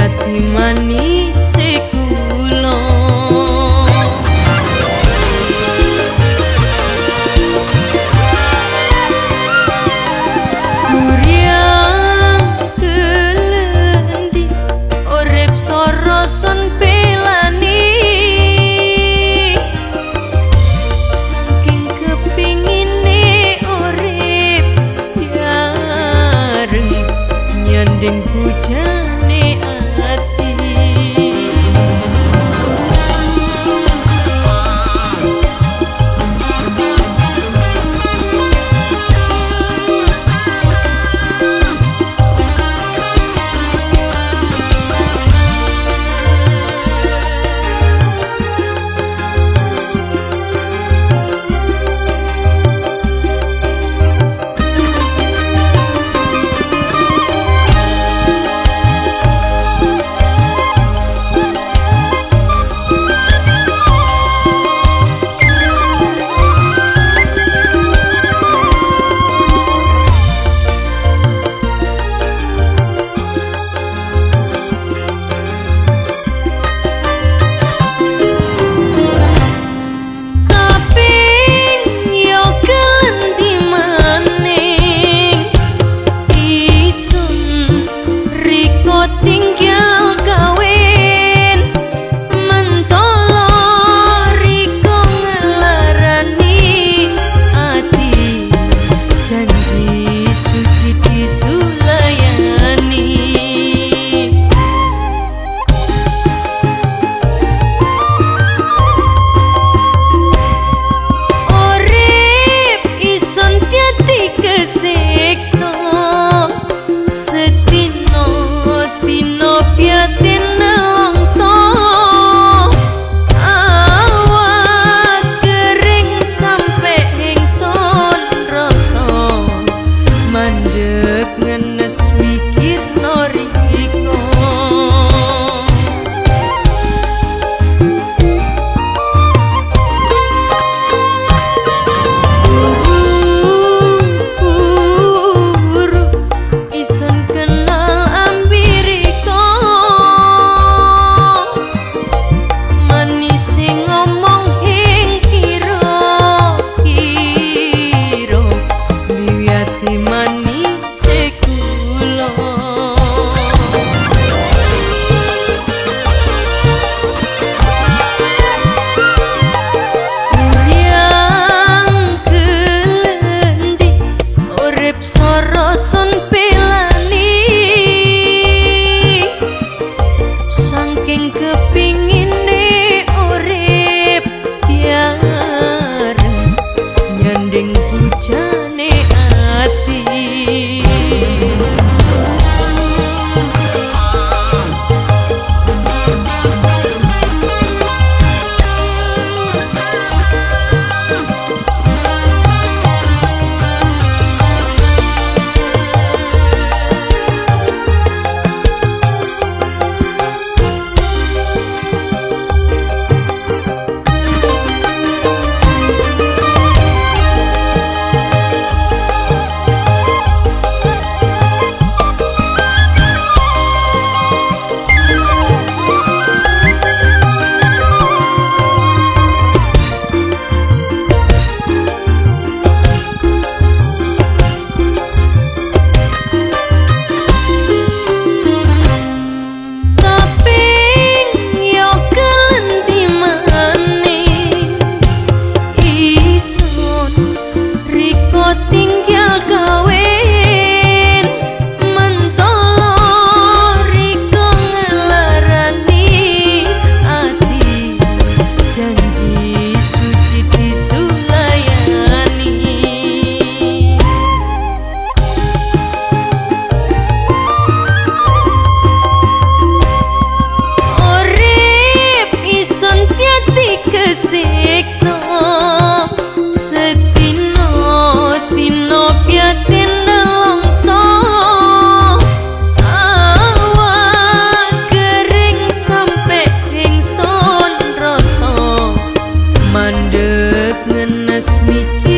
Ati manis sekula Kuriang kelendi Orep soroson pelani. Saking kepingine orep Yareng nyandeng hujan. hati trust me.